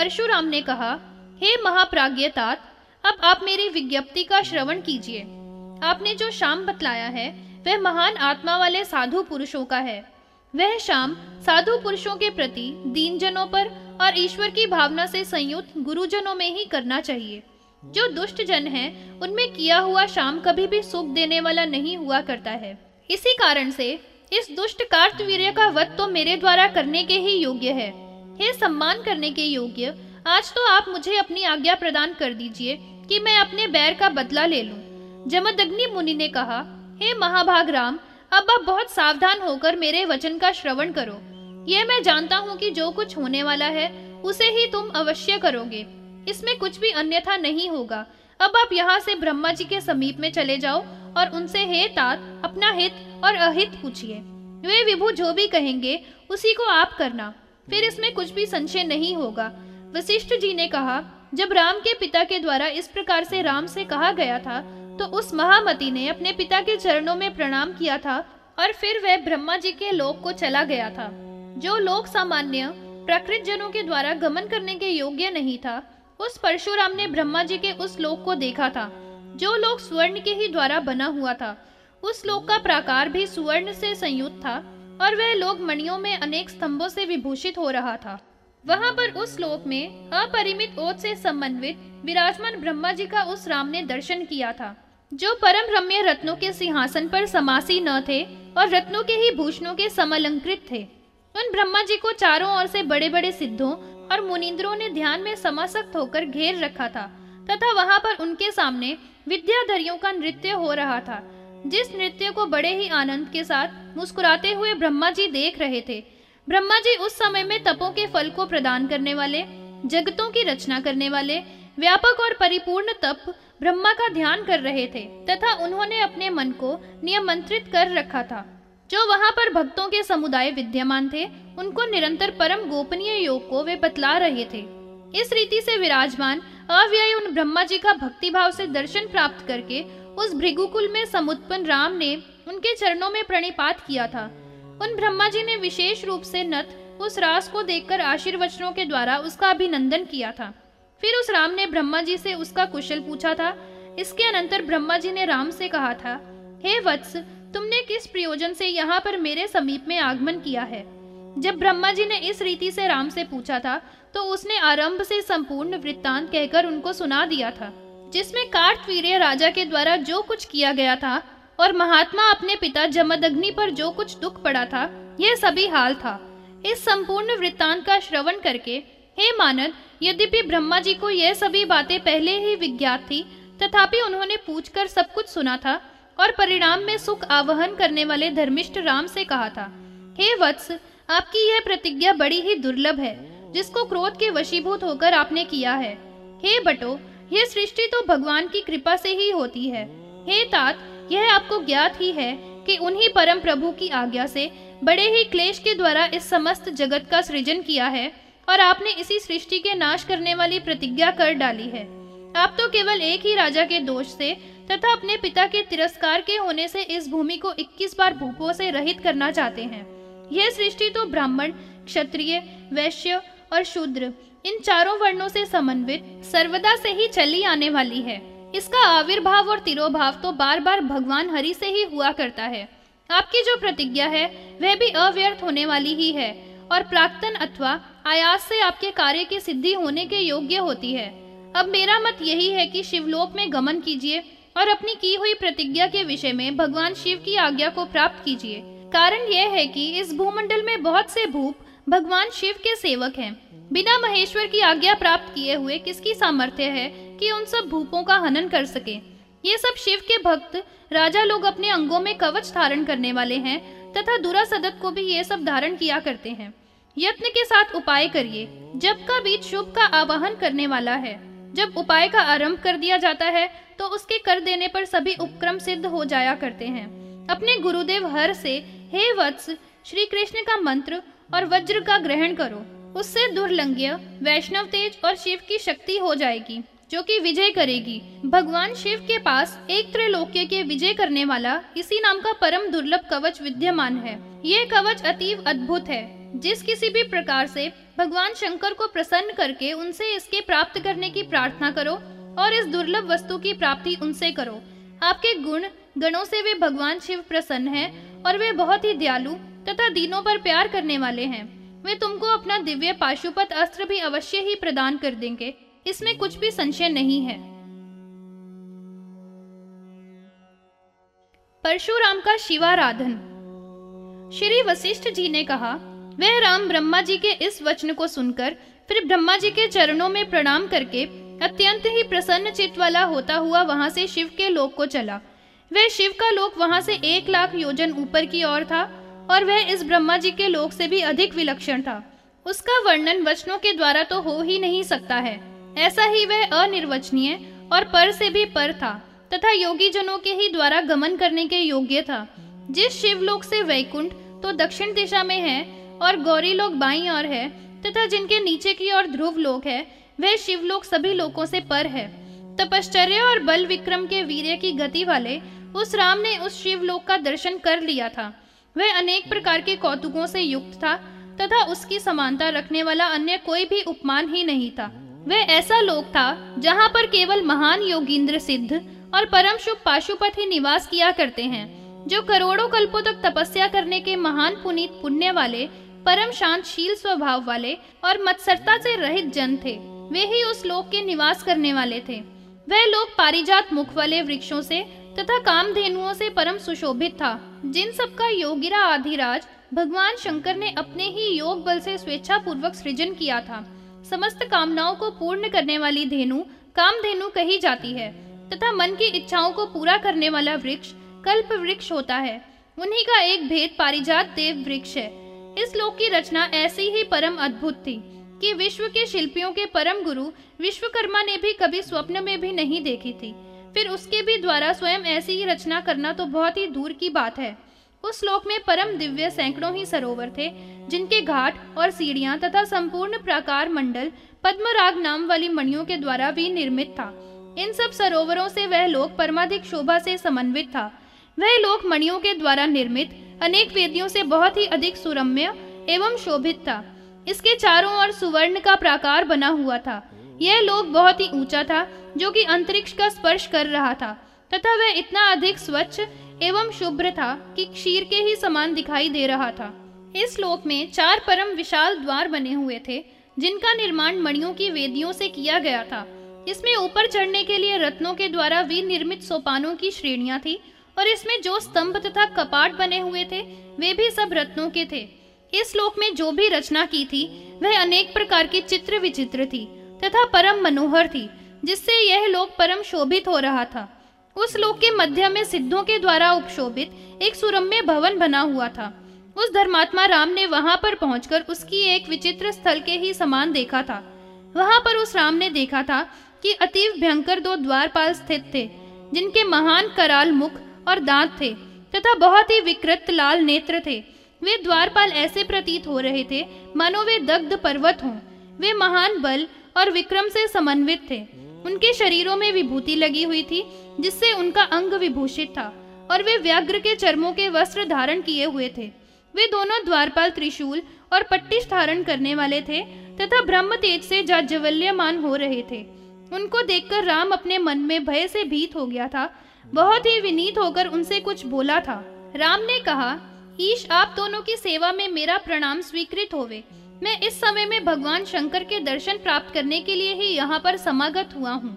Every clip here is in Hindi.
परशुराम ने कहा हे महाप्राज्ञ तात अब आप मेरी विज्ञप्ति का श्रवण कीजिए। आपने जो शाम बतलाया है वह महान आत्मा वाले साधु पुरुषों का है। वह शाम साधु पुरुषों के प्रति दीन जनों पर और ईश्वर की भावना से संयुक्त गुरुजनों में ही करना चाहिए। जो दुष्ट जन हैं, उनमें किया हुआ शाम कभी भी सुख देने वाला नहीं हुआ करता है। इसी कारण से इस दुष्ट कार्तवीर्य का वध तो मेरे द्वारा करने के ही योग्य है। हे सम्मान करने के योग्य, आज तो आप मुझे अपनी आज्ञा प्रदान कर दीजिए कि मैं अपने बैर का बदला ले लूँ। जमदग्नि मुनि ने कहा, हे महाभाग राम अब आप बहुत सावधान होकर मेरे वचन का श्रवण करो। यह मैं जानता हूँ कि जो कुछ होने वाला है, उसे ही तुम अवश्य करोगे। इसमें कुछ भी अन्यथा नहीं होगा। अब आप यहाँ से ब्रह्मा जी के समीप में चले जाओ और उनसे, हे तात, अपना हित और अहित पूछिए। वे विभु जो भी कहेंगे, उसी को आप करना। फिर इसमें कुछ भी संशय नहीं होगा। वशिष्ठ जी ने कहा, जब राम के पिता के द्वारा इस प्रकार से राम से कहा गया था तो उस महामती ने अपने पिता के चरणों में प्रणाम किया था और फिर वह ब्रह्मा जी के लोक को चला गया था। जो लोक सामान्य, प्रकृत जनों के द्वारा गमन करने के योग्य नहीं था, उस परशुराम ने ब्रह्मा जी के उस लोक को देखा था। जो लोक स्वर्ण के ही द्वारा बना हुआ था, उस लोक का प्राकार भी सुवर्ण से संयुक्त था। और वह लोक मणियों में अनेक स्तंभों से विभूषित हो रहा था। वहाँ पर उस लोक में अपरिमित ओत से समन्वित विराजमान ब्रह्मा जी का उस राम ने दर्शन किया था, जो परम रम्य रत्नों के सिंहासन पर समासी न थे और रत्नों के ही भूषणों के समलंकृत थे। उन ब्रह्मा जी को चारों ओर से बड़े बड़े सिद्धों और मुनिंद्रों ने ध्यान में समासक्त होकर घेर रखा था, तथा वहाँ पर उनके सामने विद्याधरियों का नृत्य हो रहा था जिस नृत्य को बड़े ही आनंद के साथ मुस्कुराते हुए ब्रह्मा जी देख रहे थे, ब्रह्मा जी उस समय में तपों के फल को प्रदान करने वाले, जगतों की रचना करने वाले, व्यापक और परिपूर्ण तप ब्रह्मा का ध्यान कर रहे थे, तथा उन्होंने अपने मन को नियमंत्रित कर रखा था। जो वहाँ पर भक्तों के समुदाय विद्यमान थे, उनको निरंतर परम गोपनीय योग को वे बतला रहे थे। इस रीति से विराजमान, अव्यय उन ब्रह्मा जी का भक्तिभाव से दर्शन प्राप्त करके उस भृगुकुल में समुत्पन्न राम ने उनके चरणों में प्रणिपात किया था। उन ब्रह्मा जी ने विशेष रूप से नत उस रास को देखकर आशीर्वचनों के द्वारा उसका अभिनंदन किया था। फिर उस राम ने ब्रह्मा जी से उसका कुशल पूछा था। इसके अनंतर ब्रह्मा जी ने राम से कहा था, हे वत्स, तुमने किस प्रयोजन से यहाँ पर मेरे समीप में आगमन किया है? जब ब्रह्मा जी ने इस रीति से राम से पूछा था तो उसने आरंभ से संपूर्ण वृत्तांत कहकर उनको सुना दिया था। जिसमें कार्तवीर्य राजा के द्वारा जो कुछ किया गया था और महात्मा अपने पिता जमदग्नि पर जो कुछ दुख पड़ा था, यह सभी हाल था। इस संपूर्ण वृत्तांत का श्रवण करके, हे मानद, यद्यपि ब्रह्मा जी को यह सभी बातें पहले ही विज्ञात थी, तथापि उन्होंने पूछकर सब कुछ सुना था और परिणाम में सुख आवहन करने वाले धर्मिष्ठ राम से कहा था, हे वत्स, आपकी यह प्रतिज्ञा बड़ी ही दुर्लभ है, जिसको क्रोध के वशीभूत होकर आपने किया है। हे बटो यह सृष्टि तो भगवान की कृपा से ही होती है। हे तात, यह आपको ज्ञात ही है कि उन्हीं परम प्रभु की आज्ञा से बड़े ही क्लेश के द्वारा इस समस्त जगत का सृजन किया है और आपने इसी सृष्टि के नाश करने वाली प्रतिज्ञा कर डाली है। आप तो केवल एक ही राजा के दोष से तथा अपने पिता के तिरस्कार के होने से इस भूमि को 21 बार भूपों से रहित करना चाहते हैं। यह सृष्टि तो ब्राह्मण, क्षत्रिय, वैश्य और शूद्र इन चारों वर्णों से समन्वित सर्वदा से ही चली आने वाली है। इसका आविर्भाव और तिरोभाव तो बार बार भगवान हरि से ही हुआ करता है। आपकी जो प्रतिज्ञा है, वह भी अव्यर्थ होने वाली ही है और प्राक्तन अथवा आयास से आपके कार्य की सिद्धि होने के योग्य होती है। अब मेरा मत यही है कि शिवलोक में गमन कीजिए और अपनी की हुई प्रतिज्ञा के विषय में भगवान शिव की आज्ञा को प्राप्त कीजिए। कारण यह है कि इस भूमंडल में बहुत से भूप भगवान शिव के सेवक हैं। बिना महेश्वर की आज्ञा प्राप्त किए हुए किसकी सामर्थ्य है कि उन सब भूपों का हनन कर सके? ये सब शिव के भक्त, राजा लोग अपने अंगों में कवच धारण करने वाले हैं, तथा दुरा दुरासदत को भी ये सब धारण किया करते हैं। यत्न के साथ उपाय करिए। जब का बीच शुभ का आवाहन करने वाला है। जब उपाय का आरंभ कर दिया जाता है तो उसके कर देने पर सभी उपक्रम सिद्ध हो जाया करते हैं। अपने गुरुदेव हर से, हे वत्स श्री कृष्ण का मंत्र और वज्र का ग्रहण करो। उससे दुर्लंघ्य, वैष्णव तेज और शिव की शक्ति हो जाएगी, जो कि विजय करेगी। भगवान शिव के पास एक त्रैलोक्य के विजय करने वाला इसी नाम का परम दुर्लभ कवच विद्यमान है। ये कवच अतीव अद्भुत है। जिस किसी भी प्रकार से भगवान शंकर को प्रसन्न करके उनसे इसके प्राप्त करने की प्रार्थना करो और इस दुर्लभ वस्तु की प्राप्ति उनसे करो। आपके गुण, गणों से वे भगवान शिव प्रसन्न हैं और वे बहुत ही दयालु तथा दीनों पर प्यार करने वाले हैं। वे तुमको अपना दिव्य पाशुपत अस्त्र भी अवश्य ही प्रदान कर देंगे। इसमें कुछ भी संशय नहीं है। परशुराम का शिवाराधन। श्री वशिष्ठ जी ने कहा, वह राम ब्रह्मा जी के इस वचन को सुनकर, फिर ब्रह्मा जी के चरणों में प्रणाम करके, अत्यंत ही प्रसन्न चित्त वाला होता हुआ वहाँ से शिव के लोक को चला। वह शिव का लोक वहाँ से एक लाख योजन ऊपर की ओर था और वह इस ब्रह्मा जी के लोक से भी अधिक विलक्षण था। उसका वर्णन वचनों के द्वारा तो हो ही नहीं सकता है। ऐसा ही वह अनिर्वचनीय और पर से भी पर था, तथा योगी जनों के ही द्वारा गमन करने के योग्य था। जिस शिवलोक से वैकुंठ तो दक्षिण दिशा में है और गौरी लोक बाई और है, तथा जिनके नीचे की ओर ध्रुव लोक है, वह शिवलोक सभी लोकों से पर है। तपश्चर्य और बल विक्रम के वीर्य की गति वाले उस राम ने उस शिवलोक का दर्शन कर लिया था। वह अनेक प्रकार के कौतुकों से युक्त था, तथा उसकी समानता रखने वाला अन्य कोई भी उपमान ही नहीं था। वह ऐसा लोक था, जहाँ पर केवल महान योगींद्र सिद्ध और परम शुभ पाशुपत ही निवास किया करते हैं, जो करोड़ों कल्पों तक तपस्या करने के महान पुनीत पुण्य वाले, परम शांतशील स्वभाव वाले और मत्सरता से रहित जन थे। वे ही उस लोक के निवास करने वाले थे। वह लोक पारिजात मुख वाले वृक्षों से तथा कामधेनुओं से परम सुशोभित था। जिन सबका योगिरा आधिराज, भगवान शंकर ने अपने ही योग बल से स्वेच्छा पूर्वक सृजन किया था। समस्त कामनाओं को पूर्ण करने वाली धेनु, कामधेनु कही जाती है, तथा मन की इच्छाओं को पूरा करने वाला वृक्ष, कल्प वृक्ष होता है। उन्हीं का एक भेद पारिजात देव वृक्ष है। इस लोक की रचना ऐसी ही परम अद्भुत थी कि विश्व के शिल्पियों के परम गुरु विश्वकर्मा ने भी कभी स्वप्न में भी नहीं देखी थी। फिर उसके भी द्वारा स्वयं ऐसी ही रचना करना तो बहुत ही दूर की बात है। उस श्लोक में परम दिव्य सैकड़ों ही सरोवर थे, जिनके घाट और सीढ़ियाँ तथा संपूर्ण प्राकार मंडल पद्मराग नाम वाली मणियों के द्वारा भी निर्मित था। इन सब सरोवरों से वह लोक परमाधिक शोभा से समन्वित था। वह लोक मणियों के द्वारा निर्मित अनेक वेदियों से बहुत ही अधिक सुरम्य एवं शोभित था। इसके चारों ओर सुवर्ण का प्राकार बना हुआ था। यह लोक बहुत ही ऊँचा था, जो कि अंतरिक्ष का स्पर्श कर रहा था, तथा वह इतना अधिक स्वच्छ एवं शुभ्र था कि क्षीर के ही समान दिखाई दे रहा था। इस लोक में चार परम विशाल द्वार बने हुए थे, जिनका निर्माण मणियों की वेदियों से किया गया था। इसमें ऊपर चढ़ने के लिए रत्नों के द्वारा विनिर्मित सोपानों की श्रेणियाँ थी, और इसमें जो स्तंभ तथा कपाट बने हुए थे, वे भी सब रत्नों के थे। इस लोक में जो भी रचना की थी, वह अनेक प्रकार की चित्र विचित्र थी। तथा परम मनोहर थी, जिससे यह लोक परम शोभित हो रहा था। उस लोक के मध्य में सिद्धों के द्वारा उपशोभित एक सुरम्य भवन बना हुआ था। उस धर्मात्मा राम ने वहाँ पर पहुंचकर उसकी एक विचित्र स्थल के ही समान देखा था। वहाँ पर उस राम ने देखा था कि अतीव भयंकर दो द्वारपाल स्थित थे, जिनके महान कराल मुख और दांत थे तथा बहुत ही विकृत लाल नेत्र थे। वे द्वारपाल ऐसे प्रतीत हो रहे थे, मानो वे दग्ध पर्वत हों। वे महान बल और विक्रम से समन्वित थे। उनके शरीरों में विभूति लगी हुई थी, जिससे उनका अंग विभूषित था, और वे व्याघ्र के चर्मों के वस्त्र धारण किए हुए थे। वे दोनों द्वारपाल त्रिशूल और पट्टिश धारण करने वाले थे, तथा ब्रह्म तेज से जाज्वल्यमान हो रहे थे। उनको देखकर राम अपने मन में भय से भीत हो गया था। बहुत ही विनीत होकर उनसे कुछ बोला था। राम ने कहा, ईश, आप दोनों की सेवा में मेरा प्रणाम स्वीकृत होवे। मैं इस समय में भगवान शंकर के दर्शन प्राप्त करने के लिए ही यहाँ पर समागत हुआ हूँ।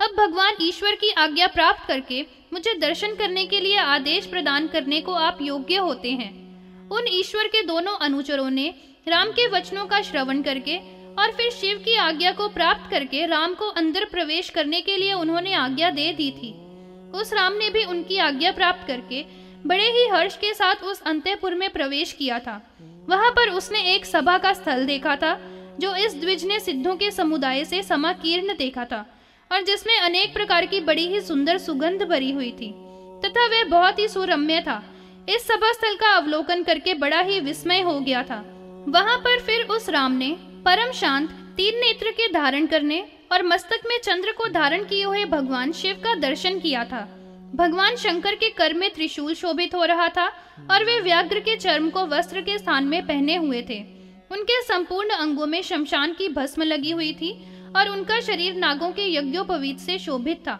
अब भगवान ईश्वर की आज्ञा प्राप्त करके मुझे दर्शन करने के लिए आदेश प्रदान करने को आप योग्य होते हैं। उन ईश्वर के दोनों अनुचरों ने राम के वचनों का श्रवण करके और फिर शिव की आज्ञा को प्राप्त करके राम को अंदर प्रवेश करने के लिए उन्होंने आज्ञा दे दी थी। उस राम ने भी उनकी आज्ञा प्राप्त करके बड़े ही हर्ष के साथ उस अंत्यपुर में प्रवेश किया था। वहाँ पर उसने एक सभा का स्थल देखा था, जो इस द्विज ने सिद्धों के समुदाय से समाकीर्ण देखा था, और जिसमें अनेक प्रकार की बड़ी ही सुंदर सुगंध भरी हुई थी, तथा वह बहुत ही सुरम्य था। इस सभा स्थल का अवलोकन करके बड़ा ही विस्मय हो गया था। वहाँ पर फिर उस राम ने परम शांत, तीन नेत्र के धारण करने और मस्तक में चंद्र को धारण किए हुए भगवान शिव का दर्शन किया था। भगवान शंकर के कर में त्रिशूल शोभित हो रहा था और वे व्याघ्र के चर्म को वस्त्र के स्थान में पहने हुए थे। उनके संपूर्ण अंगों में शमशान की भस्म लगी हुई थी और उनका शरीर नागों के यज्ञोपवीत से शोभित था।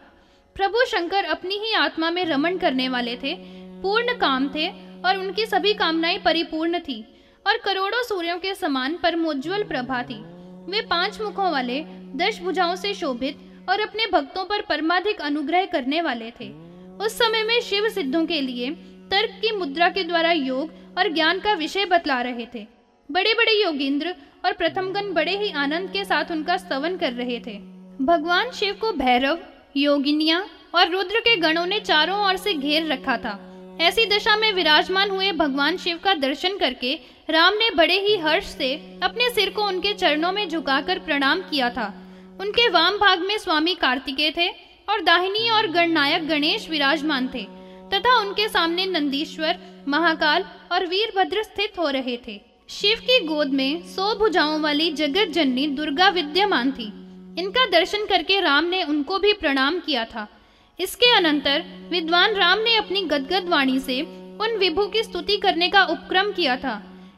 प्रभु शंकर अपनी ही आत्मा में रमण करने वाले थे, पूर्ण काम थे और उनकी सभी कामनाएँ परिपूर्ण थी और करोड़ों सूर्यों के समान परमोज्वल प्रभा थी। वे पाँच मुखों वाले दस भुजाओं से शोभित और अपने भक्तों पर परमाधिक अनुग्रह करने वाले थे। उस समय में शिव सिद्धों के लिए तर्क की मुद्रा के द्वारा योग और ज्ञान का विषय बतला रहे थे। बड़े बड़े योगिंद्र और प्रथमगण बड़े ही आनंद के साथ उनका स्तवन कर रहे थे। भगवान शिव को भैरव, योगिनिया और रुद्र के गणों ने चारों ओर से घेर रखा था। ऐसी दशा में विराजमान हुए भगवान शिव का दर्शन करके राम ने बड़े ही हर्ष से अपने सिर को उनके चरणों में झुकाकर प्रणाम किया था। उनके वाम भाग में स्वामी कार्तिकेय थे और दाहिनी और गणनायक गणेश विराजमान थे, तथा उनके सामने नंदीश्वर, महाकाल और वीरभद्र स्थित हो रहे थे। शिव की गोद में सौ भुजाओं वाली जगत जननी दुर्गा विद्यमान थी। इनका दर्शन करके राम ने उनको भी प्रणाम किया था। इसके अनंतर विद्वान राम ने अपनी गदगद वाणी से उन विभु की स्तुति करने का उपक्रम किया था।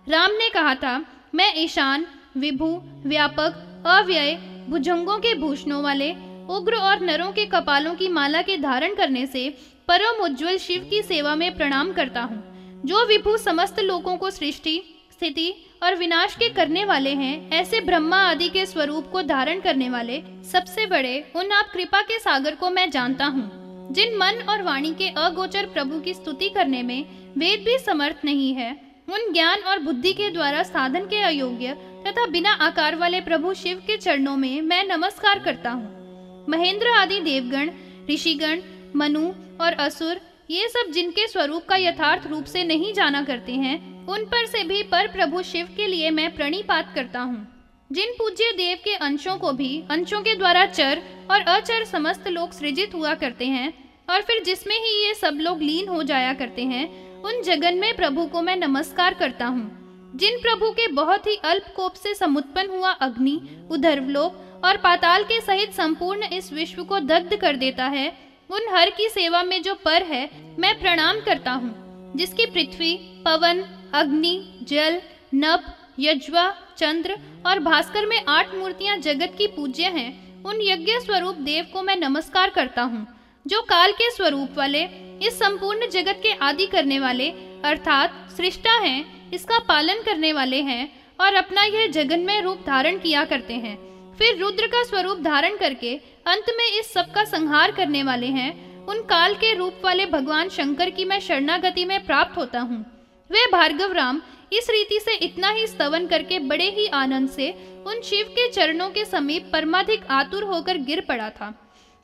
राम ने कहा था, मैं ईशान, विभु, व्यापक, अव्यय, भुजंगों के भूषणों वाले उग्र और नरों के कपालों की माला के धारण करने से परम उज्ज्वल शिव की सेवा में प्रणाम करता हूँ। जो विभु समस्त लोगों को सृष्टि, स्थिति और विनाश के करने वाले हैं, ऐसे ब्रह्मा आदि के स्वरूप को धारण करने वाले सबसे बड़े, उन आप कृपा के सागर को मैं जानता हूँ। जिन मन और वाणी के अगोचर प्रभु की स्तुति करने में वेद भी समर्थ नहीं है, उन ज्ञान और बुद्धि के द्वारा साधन के अयोग्य तथा बिना आकार वाले प्रभु शिव के चरणों में मैं नमस्कार करता हूँ। महेंद्र आदि देवगण, ऋषिगण, मनु और असुर, ये सब जिनके स्वरूप का यथार्थ रूप से नहीं जाना करते हैं, उन पर से भी पर प्रभु शिव के लिए मैं प्रणिपात करता हूँ। जिन पूज्य देव के अंशों को भी, अंशों के द्वारा चर और अचर समस्त लोग सृजित हुआ करते हैं, और फिर जिसमें ही ये सब लोग लीन हो जाया करते हैं, उन जगन में प्रभु को मैं नमस्कार करता हूँ। जिन प्रभु के बहुत ही अल्प कोप से समुत्पन्न हुआ अग्नि, उधर्वलोक और पाताल के सहित संपूर्ण इस विश्व को दग्ध कर देता है, उन हर की सेवा में जो पर है, मैं प्रणाम करता हूँ, जिसकी पृथ्वी, पवन, अग्नि, जल, नभ, यज्वा, चंद्र और भास्कर में आठ मूर्तियाँ जगत की पूज्य हैं, उन यज्ञ स्वरूप देव को मैं नमस्कार करता हूँ, जो काल के स्वरूप वाले, इस संपूर्ण जगत के आदि करने वाले, अर्थात सृष्टा हैं, इसका पालन करने वाले हैं, और अपना यह जगन्मय रूप धारण किया करते हैं। फिर रुद्र का स्वरूप धारण करके अंत में इस सब का संहार करने वाले हैं, उन काल के रूप वाले भगवान शंकर की मैं शरणागति में प्राप्त होता हूँ। वे भार्गव राम इस रीति से इतना ही स्तवन करके बड़े ही आनंद से उन शिव के चरणों के समीप परमाधिक आतुर होकर गिर पड़ा था।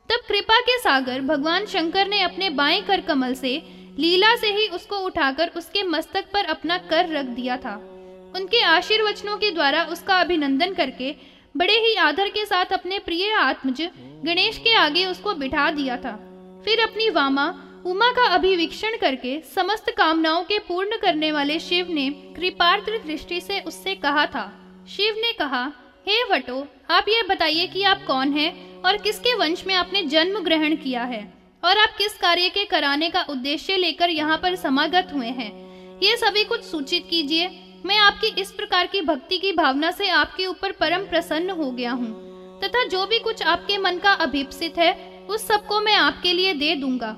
तब कृपा के सागर भगवान शंकर ने अपने बाएँ कर कमल से लीला से ही उसको उठाकर उसके मस्तक पर अपना कर रख दिया था। उनके आशीर्वचनों के द्वारा उसका अभिनंदन करके बड़े ही आदर के साथ अपने प्रिय आत्मज गणेश के आगे उसको बिठा दिया था। फिर अपनी वामा, उमा का अभिवीक्षण करके समस्त कामनाओं के पूर्ण करने वाले शिव ने कृपार्थ दृष्टि से उससे कहा था। शिव ने कहा, हे वटो, आप ये बताइए कि आप कौन हैं और किसके वंश में आपने जन्म ग्रहण किया है? और आप किस कार्य के कराने का उद्देश्य लेकर यहाँ पर समागत हुए हैं? ये सभी कुछ सूचित कीजिए। मैं आपकी इस प्रकार की भक्ति की भावना से आपके ऊपर परम प्रसन्न हो गया हूँ। तथा जो भी कुछ आपके मन का अभिप्सित है, उस सबको मैं आपके लिए दे दूँगा।